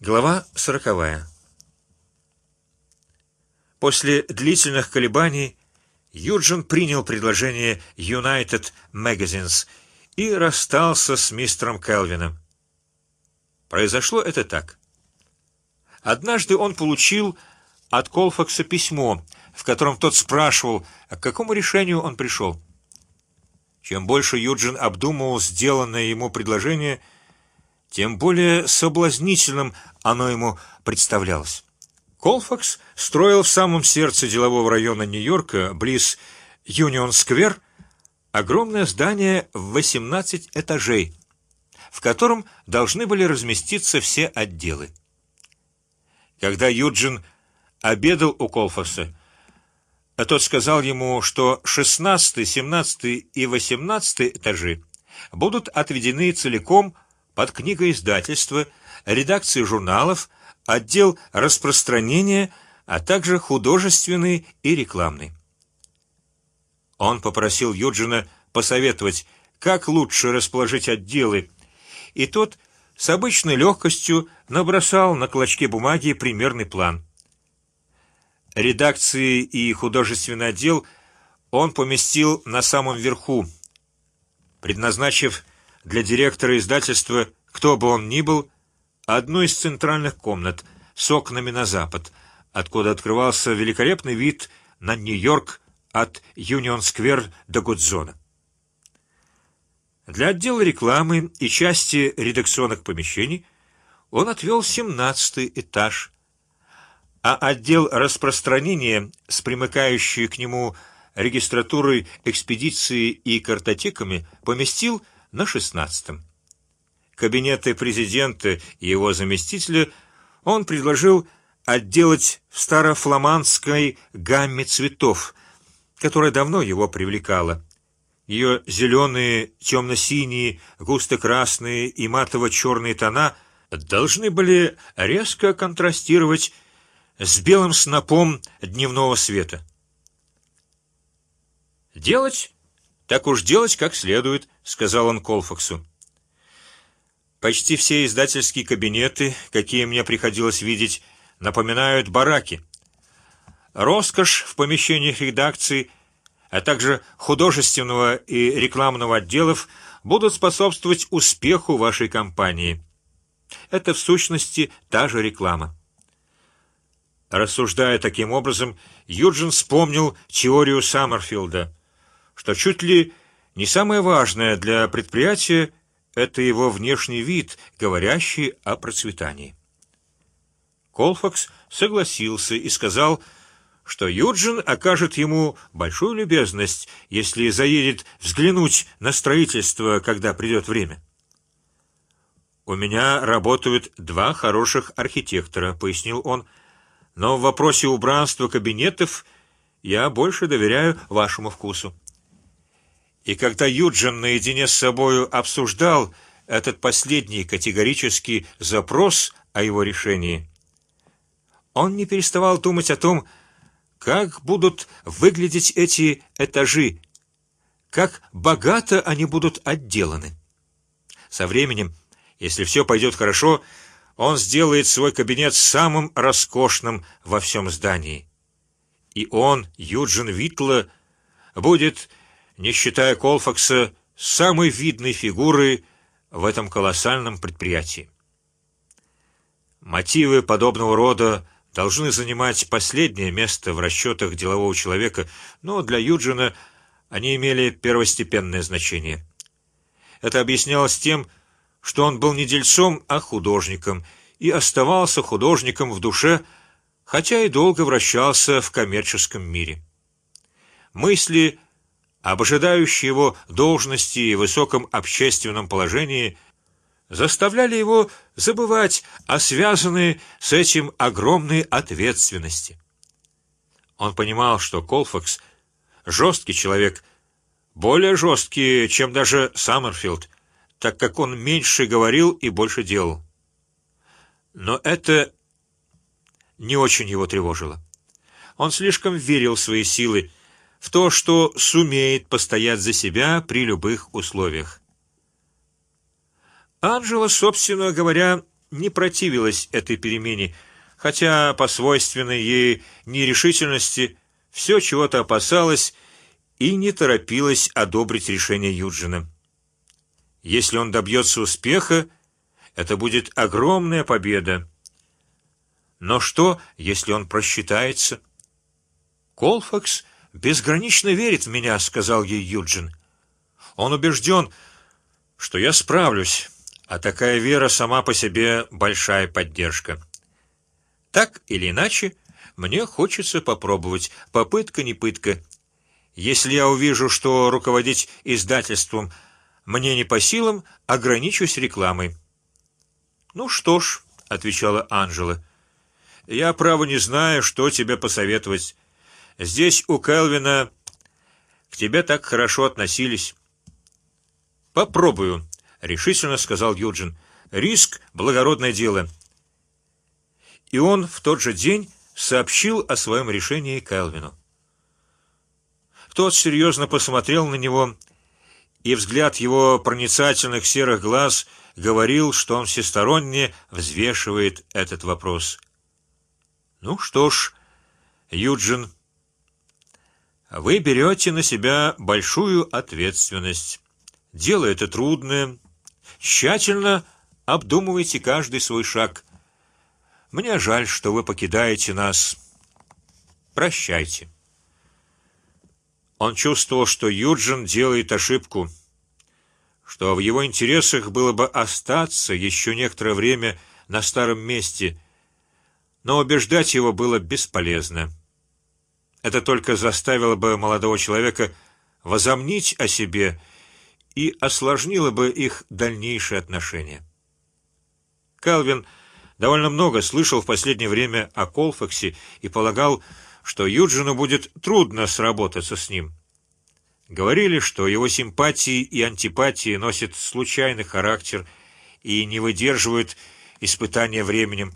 Глава сороковая. После длительных колебаний Юджин принял предложение United Magazines и расстался с мистером Келвином. Произошло это так. Однажды он получил от Колфакса письмо, в котором тот спрашивал, к какому решению он пришел. Чем больше Юджин обдумывал сделанное ему предложение, тем более соблазнительным оно ему представлялось. Колфакс строил в самом сердце делового района Нью-Йорка, близ Юнион-сквер, огромное здание в 18 этажей, в котором должны были разместиться все отделы. Когда Юджин обедал у Колфакса, а тот сказал ему, что 16, 17 и 18 этажи будут отведены целиком под книгоиздательство, редакции журналов, отдел распространения, а также художественный и рекламный. Он попросил Юджина посоветовать, как лучше расположить отделы, и тот с обычной легкостью набросал на клочке бумаги примерный план. Редакции и художественный отдел он поместил на самом верху, предназначив для директора издательства, кто бы он ни был, одну из центральных комнат с окнами на запад, откуда открывался великолепный вид на Нью-Йорк от Юнион-сквер до Гудзона. Для отдела рекламы и части редакционных помещений он отвел семнадцатый этаж, а отдел распространения с примыкающей к нему регистратурой экспедиции и картотеками поместил на шестнадцатом. Кабинеты президента и его заместителя он предложил отделать в старофламандской гамме цветов, которая давно его привлекала. Ее зеленые, темно-синие, густо-красные и матово-черные тона должны были резко контрастировать с белым снопом дневного света. Делать, так уж делать, как следует, сказал он Колфаксу. Почти все издательские кабинеты, какие мне приходилось видеть, напоминают бараки. Роскошь в помещениях редакции, а также художественного и рекламного отделов будут способствовать успеху вашей компании. Это в сущности та же реклама. Рассуждая таким образом, Юджин вспомнил теорию Саммерфилда, что чуть ли не самое важное для предприятия это его внешний вид, говорящий о процветании. Колфакс согласился и сказал, что Юджин окажет ему большую любезность, если заедет взглянуть на строительство, когда придет время. У меня работают два хороших архитектора, пояснил он но в вопросе убранства кабинетов я больше доверяю вашему вкусу. И когда Юджин наедине с собою обсуждал этот последний категорический запрос о его решении, он не переставал думать о том, как будут выглядеть эти этажи, как богато они будут отделаны. Со временем, если все пойдет хорошо, он сделает свой кабинет самым роскошным во всем здании, и он, Юджин Витла, будет, не считая Колфакса, самой видной фигурой в этом колоссальном предприятии. Мотивы подобного рода должны занимать последнее место в расчетах делового человека, но для Юджина они имели первостепенное значение. Это объяснялось тем, что он был не дельцом, а художником и оставался художником в душе, хотя и долго вращался в коммерческом мире. Мысли об ожидающей его должности и высоком общественном положении заставляли его забывать о связанной с этим огромной ответственности. Он понимал, что Колфакс жесткий человек, более жесткий, чем даже Саммерфилд, так как он меньше говорил и больше делал. Но это не очень его тревожило. Он слишком верил в свои силы, в то, что сумеет постоять за себя при любых условиях. Анжела, собственно говоря, не противилась этой перемене, хотя по свойственной ей нерешительности все чего-то опасалась и не торопилась одобрить решение Юджина. Если он добьется успеха, это будет огромная победа. Но что, если он просчитается? Колфакс безгранично верит в меня, сказал ей Юджин. Он убежден, что я справлюсь, а такая вера сама по себе большая поддержка. Так или иначе, мне хочется попробовать. Попытка не пытка. Если я увижу, что руководить издательством мне не по силам, ограничусь рекламой. Ну что ж, отвечала Анжела. Я право не знаю, что тебе посоветовать. Здесь у Келвина к тебе так хорошо относились. Попробую, решительно сказал Юджин. Риск благородное дело. И он в тот же день сообщил о своем решении Келвину. Тот серьезно посмотрел на него, и взгляд его проницательных серых глаз говорил, что он всесторонне взвешивает этот вопрос. Ну что ж, Юджин, вы берете на себя большую ответственность. Дело это трудное. Тщательно обдумывайте каждый свой шаг. Мне жаль, что вы покидаете нас. Прощайте. Он чувствовал, что Юджин делает ошибку, что в его интересах было бы остаться еще некоторое время на старом месте но убеждать его было бесполезно. Это только заставило бы молодого человека возомнить о себе и осложнило бы их дальнейшие отношения. Калвин довольно много слышал в последнее время о Колфаксе и полагал, что Юджину будет трудно сработаться с ним. Говорили, что его симпатии и антипатии носят случайный характер и не выдерживают испытания временем.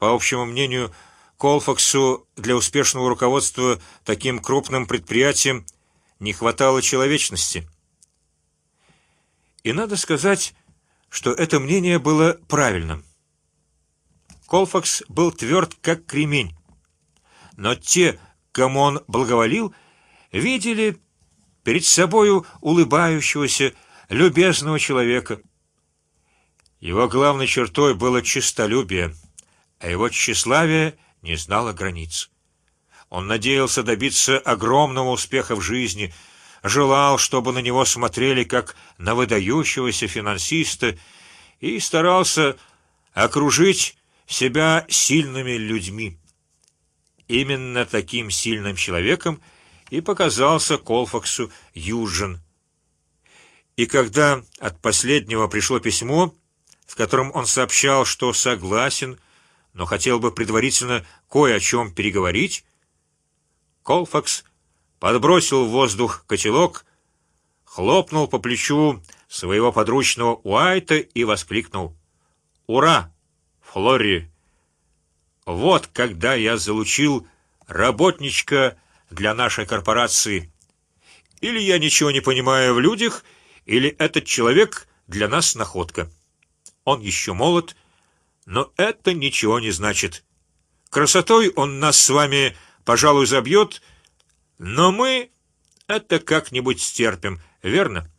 По общему мнению, Колфаксу для успешного руководства таким крупным предприятием не хватало человечности. И надо сказать, что это мнение было правильным. Колфакс был тверд как кремень, но те, кому он благоволил, видели перед собою улыбающегося, любезного человека. Его главной чертой было честолюбие а его тщеславие не знало границ. Он надеялся добиться огромного успеха в жизни, желал, чтобы на него смотрели как на выдающегося финансиста, и старался окружить себя сильными людьми. Именно таким сильным человеком и показался Колфаксу Юджин. И когда от последнего пришло письмо, в котором он сообщал, что согласен но хотел бы предварительно кое о чем переговорить. Колфакс подбросил в воздух котелок, хлопнул по плечу своего подручного Уайта и воскликнул: "Ура, Флори! Вот когда я залучил работничка для нашей корпорации. Или я ничего не понимаю в людях, или этот человек для нас находка. Он еще молод но это ничего не значит. Красотой он нас с вами, пожалуй, забьет, но мы это как-нибудь стерпим, верно?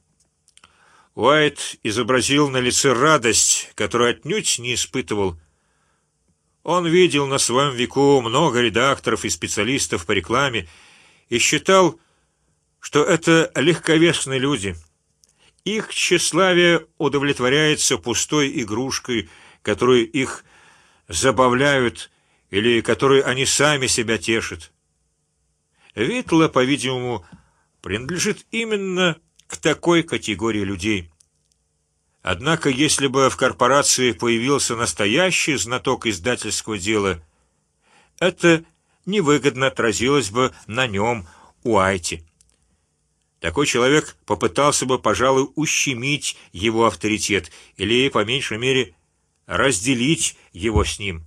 Уайт изобразил на лице радость, которую отнюдь не испытывал. Он видел на своем веку много редакторов и специалистов по рекламе и считал, что это легковесные люди. Их тщеславие удовлетворяется пустой игрушкой которые их забавляют или которые они сами себя тешат. Витла, по-видимому, принадлежит именно к такой категории людей. Однако, если бы в корпорации появился настоящий знаток издательского дела, это невыгодно отразилось бы на нем, Уайти. Такой человек попытался бы, пожалуй, ущемить его авторитет или, по меньшей мере, разделить его с ним.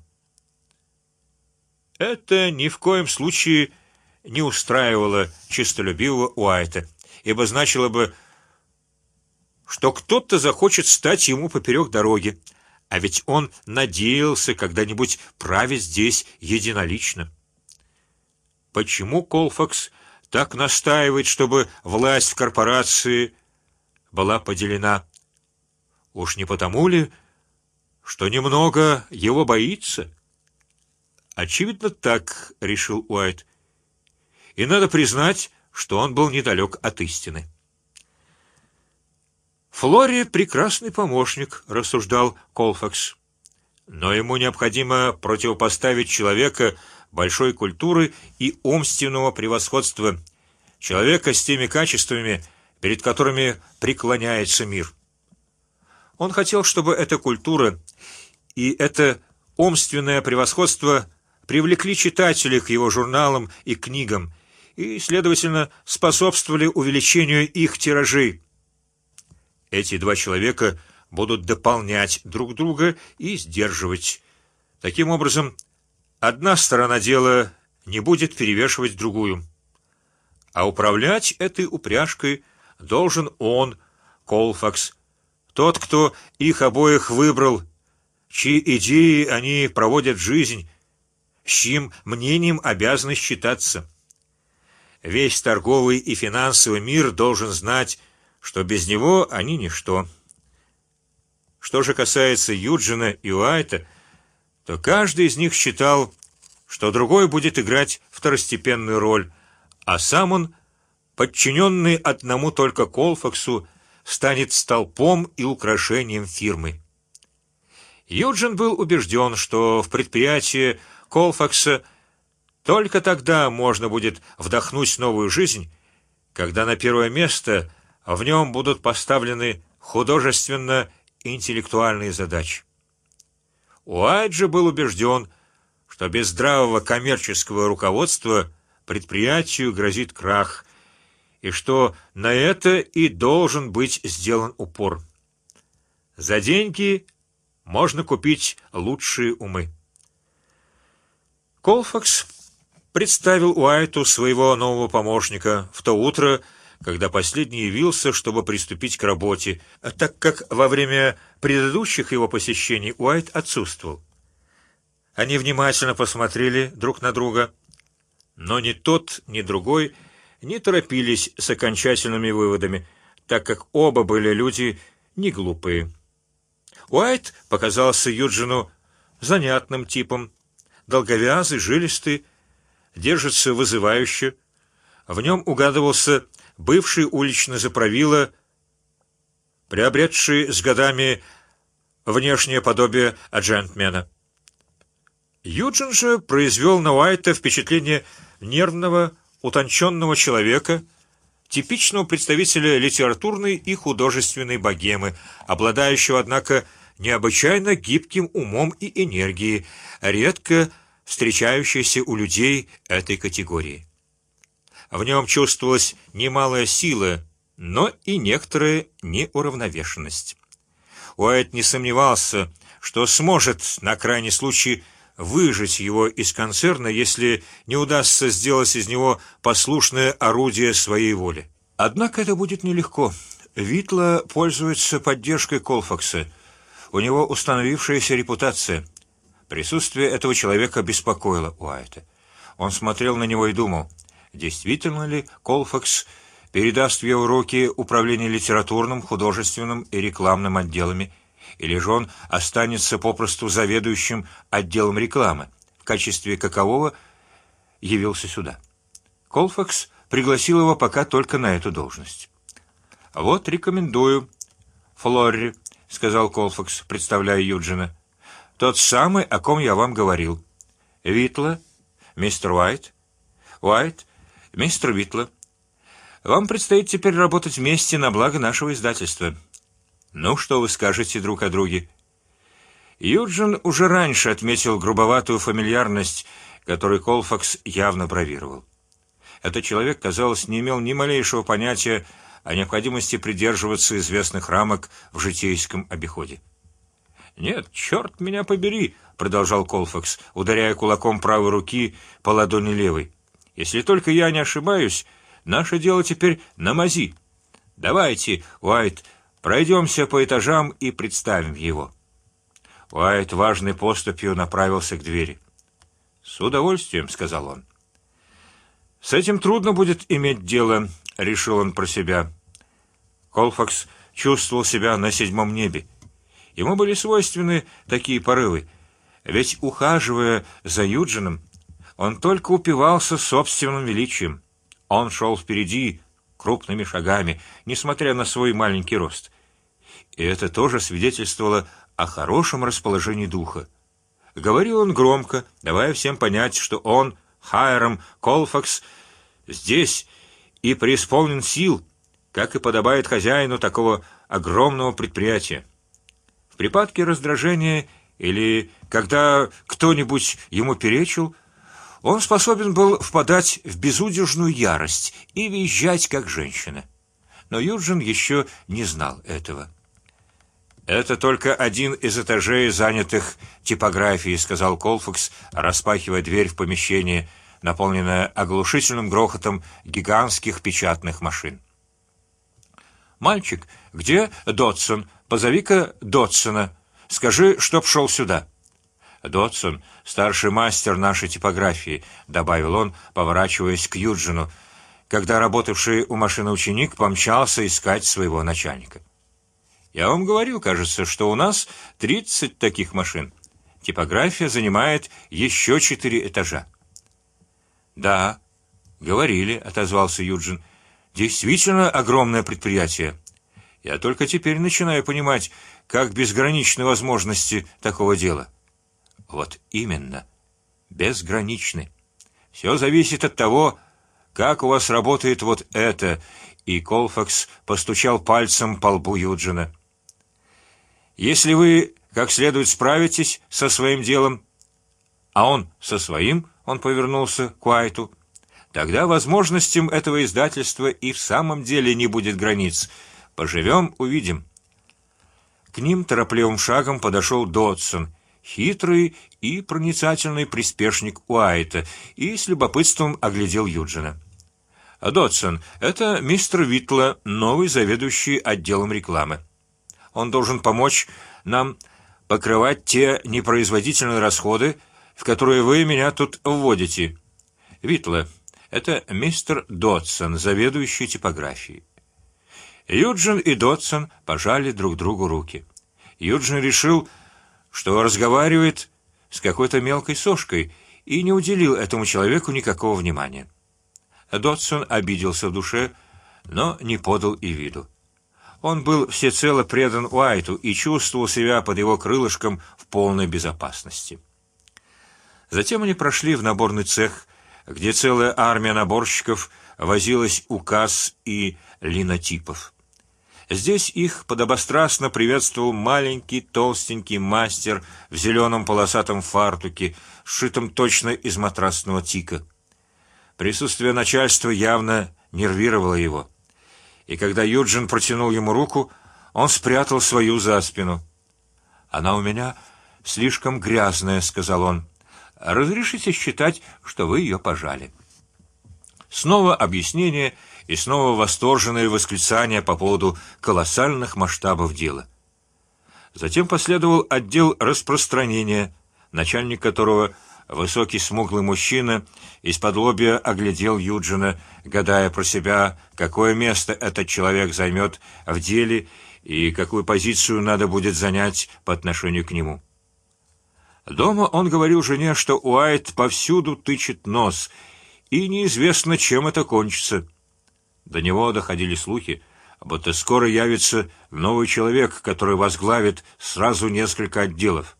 Это ни в коем случае не устраивало чистолюбивого Уайта, ибо значило бы, что кто-то захочет стать ему поперек дороги, А ведь он надеялся когда-нибудь править здесь единолично. Почему Колфакс так настаивает, чтобы власть в корпорации была поделена? Уж не потому ли, что немного его боится? Очевидно, так решил Уайт. И надо признать, что он был недалек от истины. Флори прекрасный помощник, рассуждал Колфакс, но ему необходимо противопоставить человека большой культуры и умственного превосходства, человека с теми качествами, перед которыми преклоняется мир. Он хотел, чтобы эта культура и это умственное превосходство привлекли читателей к его журналам и книгам и, следовательно, способствовали увеличению их тиражей. Эти два человека будут дополнять друг друга и сдерживать. Таким образом, одна сторона дела не будет перевешивать другую, а управлять этой упряжкой должен он, Колфакс, тот, кто их обоих выбрал, чьи идеи они проводят жизнь, с чьим мнением обязаны считаться. Весь торговый и финансовый мир должен знать что без него они ничто. Что же касается Юджина и Уайта, то каждый из них считал, что другой будет играть второстепенную роль, а сам он, подчиненный одному только Колфаксу, станет столпом и украшением фирмы. Юджин был убежден, что в предприятии Колфакса только тогда можно будет вдохнуть новую жизнь, когда на первое место в нем будут поставлены художественно-интеллектуальные задачи. Уайт же был убежден, что без здравого коммерческого руководства предприятию грозит крах, и что на это и должен быть сделан упор. За деньги можно купить лучшие умы. Колфакс представил Уайту своего нового помощника в то утро, когда последний явился, чтобы приступить к работе, так как во время предыдущих его посещений Уайт отсутствовал. Они внимательно посмотрели друг на друга, но ни тот, ни другой не торопились с окончательными выводами, так как оба были люди не глупые. Уайт показался Юджину занятным типом, долговязый, жилистый, держится вызывающе. В нем угадывался бывший уличный заправила, приобретший с годами внешнее подобие джентльмена. Юджин же произвел на Уайта впечатление нервного, утонченного человека, типичного представителя литературной и художественной богемы, обладающего, однако, необычайно гибким умом и энергией, редко встречающейся у людей этой категории. В нем чувствовалась немалая сила, но и некоторая неуравновешенность. Уайт не сомневался, что сможет на крайний случай выжить его из концерна, если не удастся сделать из него послушное орудие своей воли. Однако это будет нелегко. Витла пользуется поддержкой Колфакса. У него установившаяся репутация. Присутствие этого человека беспокоило Уайта. Он смотрел на него и думал: действительно ли Колфакс передаст в его руки управление литературным, художественным и рекламным отделами, или же он останется попросту заведующим отделом рекламы, в качестве какового явился сюда. Колфакс пригласил его пока только на эту должность. Вот рекомендую, Флорри, сказал Колфакс, представляя Юджина, тот самый, о ком я вам говорил. Витла, мистер Уайт, Уайт Мистер Витла, вам предстоит теперь работать вместе на благо нашего издательства. Ну что вы скажете друг о друге? Юджин уже раньше отметил грубоватую фамильярность, которой Колфакс явно бравировал. Этот человек, казалось, не имел ни малейшего понятия о необходимости придерживаться известных рамок в житейском обиходе. Нет, черт меня побери, продолжал Колфакс, ударяя кулаком правой руки по ладони левой. Если только я не ошибаюсь, наше дело теперь на мази. Давайте, Уайт, пройдемся по этажам и представим его. Уайт важной поступью направился к двери. С удовольствием, сказал он. С этим трудно будет иметь дело, решил он про себя. Колфакс чувствовал себя на седьмом небе. Ему были свойственны такие порывы, ведь ухаживая за Юджином, он только упивался собственным величием. Он шел впереди крупными шагами, несмотря на свой маленький рост, и это тоже свидетельствовало о хорошем расположении духа. Говорил он громко, давая всем понять, что он Хайрам Колфакс здесь и преисполнен сил, как и подобает хозяину такого огромного предприятия. В припадке раздражения или когда кто-нибудь ему перечил, он способен был впадать в безудержную ярость и визжать как женщина. Но Юджин еще не знал этого. Это только один из этажей, занятых типографией, сказал Колфакс, распахивая дверь в помещение, наполненное оглушительным грохотом гигантских печатных машин. Мальчик, где Дотсон? Позови-ка Дотсона. Скажи, чтоб шел сюда. Дотсон, старший мастер нашей типографии, добавил он, поворачиваясь к Юджину, когда работавший у машины ученик помчался искать своего начальника. Я вам говорил, кажется, что у нас тридцать таких машин. Типография занимает еще четыре этажа. Да, говорили, отозвался Юджин. Действительно огромное предприятие. Я только теперь начинаю понимать, как безграничны возможности такого дела. Вот именно, безграничны. Все зависит от того, как у вас работает вот это. И Колфакс постучал пальцем по лбу Юджина. Если вы как следует справитесь со своим делом, а он со своим, он повернулся к Уайту, тогда возможностям этого издательства и в самом деле не будет границ. Поживем, увидим. К ним торопливым шагом подошел Додсон, хитрый и проницательный приспешник Уайта, и с любопытством оглядел Юджина. Додсон, это мистер Витла, новый заведующий отделом рекламы. Он должен помочь нам покрывать те непроизводительные расходы, в которые вы меня тут вводите. Витла, это мистер Дотсон, заведующий типографией. Юджин и Дотсон пожали друг другу руки. Юджин решил, что разговаривает с какой-то мелкой сошкой, и не уделил этому человеку никакого внимания. Дотсон обиделся в душе, но не подал и виду. Он был всецело предан Уайту и чувствовал себя под его крылышком в полной безопасности. Затем они прошли в наборный цех, где целая армия наборщиков возилась у касс и линотипов. Здесь их подобострастно приветствовал маленький толстенький мастер в зеленом полосатом фартуке, сшитом точно из матрасного тика. Присутствие начальства явно нервировало его и когда Юджин протянул ему руку, он спрятал свою за спину. Она у меня слишком грязная, сказал он. Разрешите считать, что вы ее пожали. Снова объяснение и снова восторженные восклицания по поводу колоссальных масштабов дела. Затем последовал отдел распространения, начальник которого Высокий смуглый мужчина из-под лобья оглядел Юджина, гадая про себя, какое место этот человек займет в деле и какую позицию надо будет занять по отношению к нему. Дома он говорил жене, что Уайт повсюду тычет нос, и неизвестно, чем это кончится. До него доходили слухи, будто скоро явится новый человек, который возглавит сразу несколько отделов.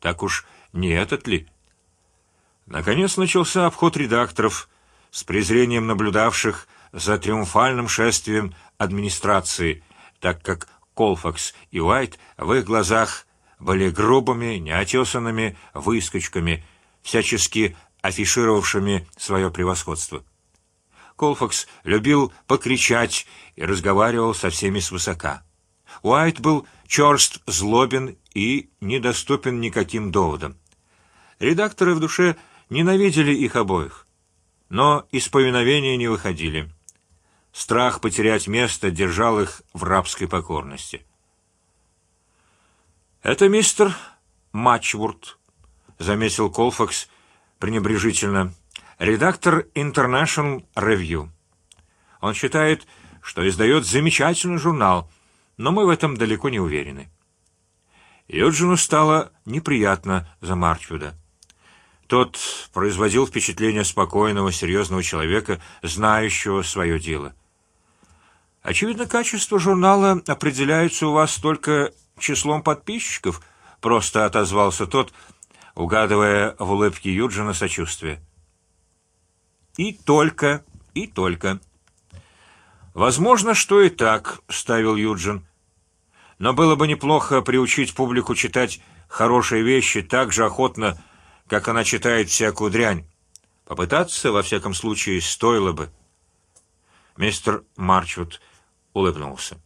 Так уж не этот ли? Наконец начался обход редакторов, с презрением наблюдавших за триумфальным шествием администрации, так как Колфакс и Уайт в их глазах были грубыми, неотесанными выскочками, всячески афишировавшими свое превосходство. Колфакс любил покричать и разговаривал со всеми свысока. Уайт был черст, злобен и недоступен никаким доводам. Редакторы в душе ненавидели их обоих, но из повиновения не выходили. Страх потерять место держал их в рабской покорности. Это мистер Матчворд, заметил Колфакс пренебрежительно, редактор International Review. Он считает, что издает замечательный журнал, но мы в этом далеко не уверены. Юджину стало неприятно за Марчвуда. Тот производил впечатление спокойного, серьезного человека, знающего свое дело. Очевидно, качество журнала определяется у вас только числом подписчиков. Просто отозвался тот, угадывая в улыбке Юджина сочувствие. И только, и только. Возможно, что и так, ставил Юджин. Но было бы неплохо приучить публику читать хорошие вещи так же охотно, как она читает всякую дрянь. Попытаться, во всяком случае, стоило бы. Мистер Марчвуд улыбнулся.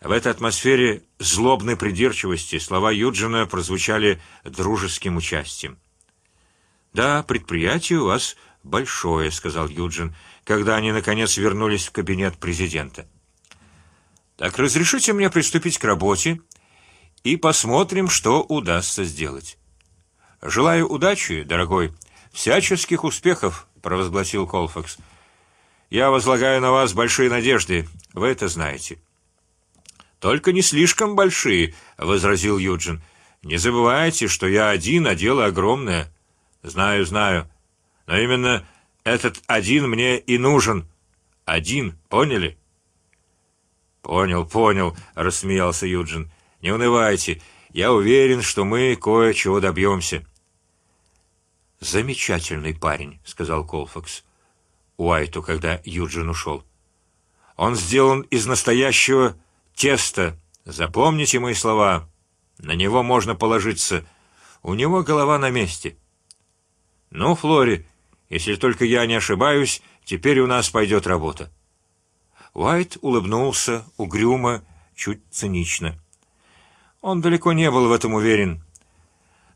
В этой атмосфере злобной придирчивости слова Юджина прозвучали дружеским участием. Да, предприятие у вас большое, сказал Юджин, когда они наконец вернулись в кабинет президента. Так разрешите мне приступить к работе и посмотрим, что удастся сделать. Желаю удачи, дорогой, всяческих успехов, провозгласил Колфакс. Я возлагаю на вас большие надежды, вы это знаете. Только не слишком большие, возразил Юджин. Не забывайте, что я один, а дело огромное. Знаю, знаю, но именно этот один мне и нужен. Один, поняли? Понял, понял, рассмеялся Юджин. Не унывайте, я уверен, что мы кое-чего добьемся. Замечательный парень, сказал Колфакс Уайту, когда Юджин ушел. Он сделан из настоящего теста. Запомните мои слова. На него можно положиться. У него голова на месте. Ну, Флори, если только я не ошибаюсь, теперь у нас пойдет работа. Уайт улыбнулся угрюмо, чуть цинично. Он далеко не был в этом уверен.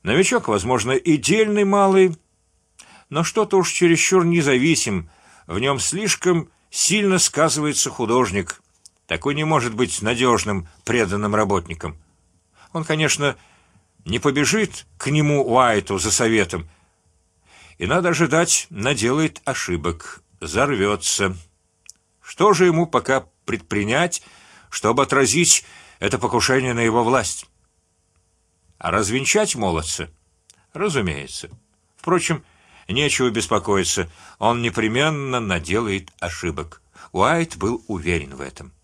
Новичок, возможно, и дельный малый, но что-то уж чересчур независим. В нем слишком сильно сказывается художник. Такой не может быть надежным, преданным работником. Он, конечно, не побежит к нему Уайту за советом, и надо ожидать, наделает ошибок, зарвется. Что же ему пока предпринять, чтобы отразить это покушение на его власть? А развенчать молодца, разумеется. Впрочем, нечего беспокоиться, он непременно наделает ошибок. Уайт был уверен в этом.